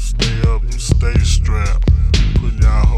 stay up and stay strapped. Put y'all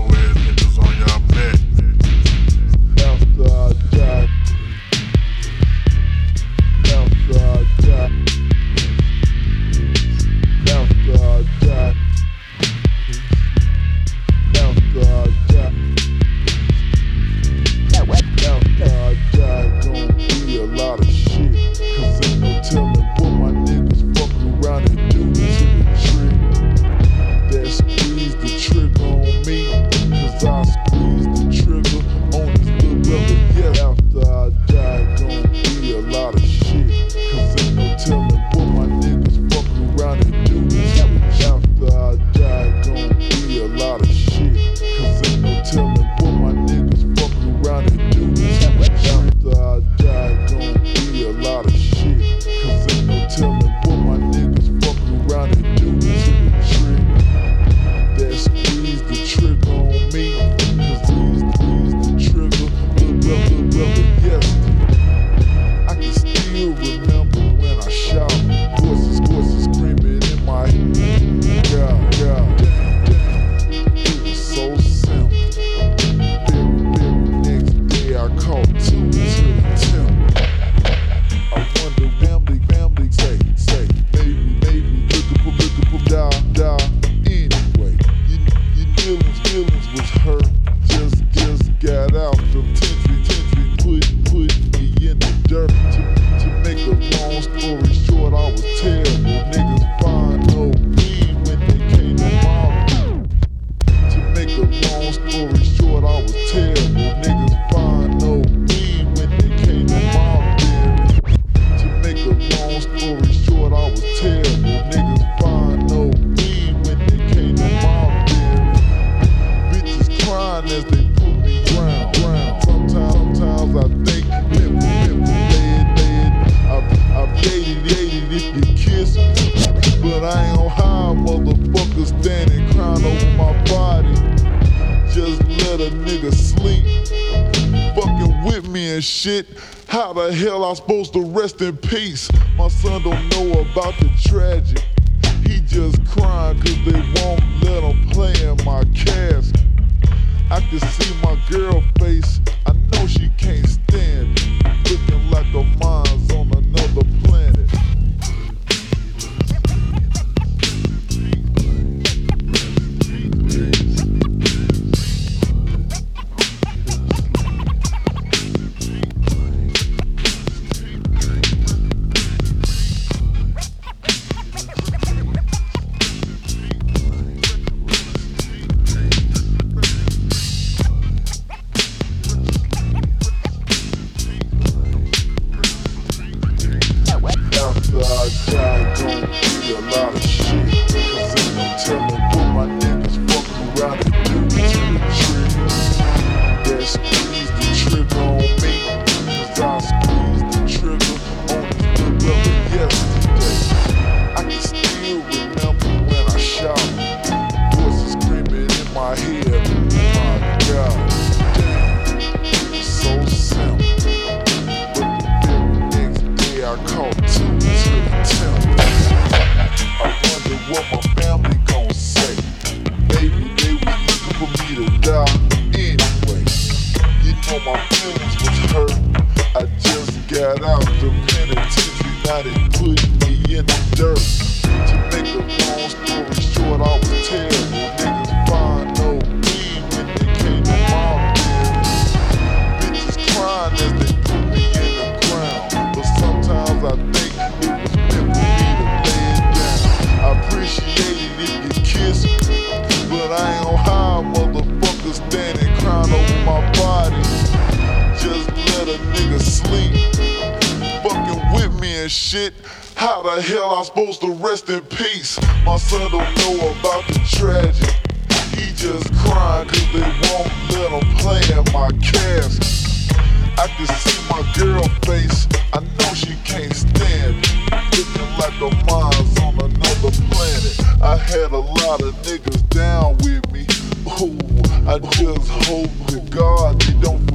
nigga sleep. Fucking with me and shit. How the hell I supposed to rest in peace? My son don't know about the tragic. He just crying cause they won't let him play in my cast. I can see my girl face. I know she can't stand. Looking like a monster. I ain't on high, motherfuckers standing crying over my body. Just let a nigga sleep. Fucking with me and shit. How the hell I'm supposed to rest in peace? My son don't know about the tragedy. He just crying cause they won't let him play in my casket. I can see my girl face. I know she can't stand it. Looking like a mind's on another planet. I had a lot of niggas. I just hope to God they don't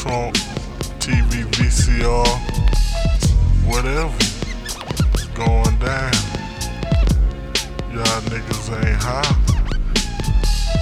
Trunk, TV, VCR, whatever. Going down. Y'all niggas ain't high.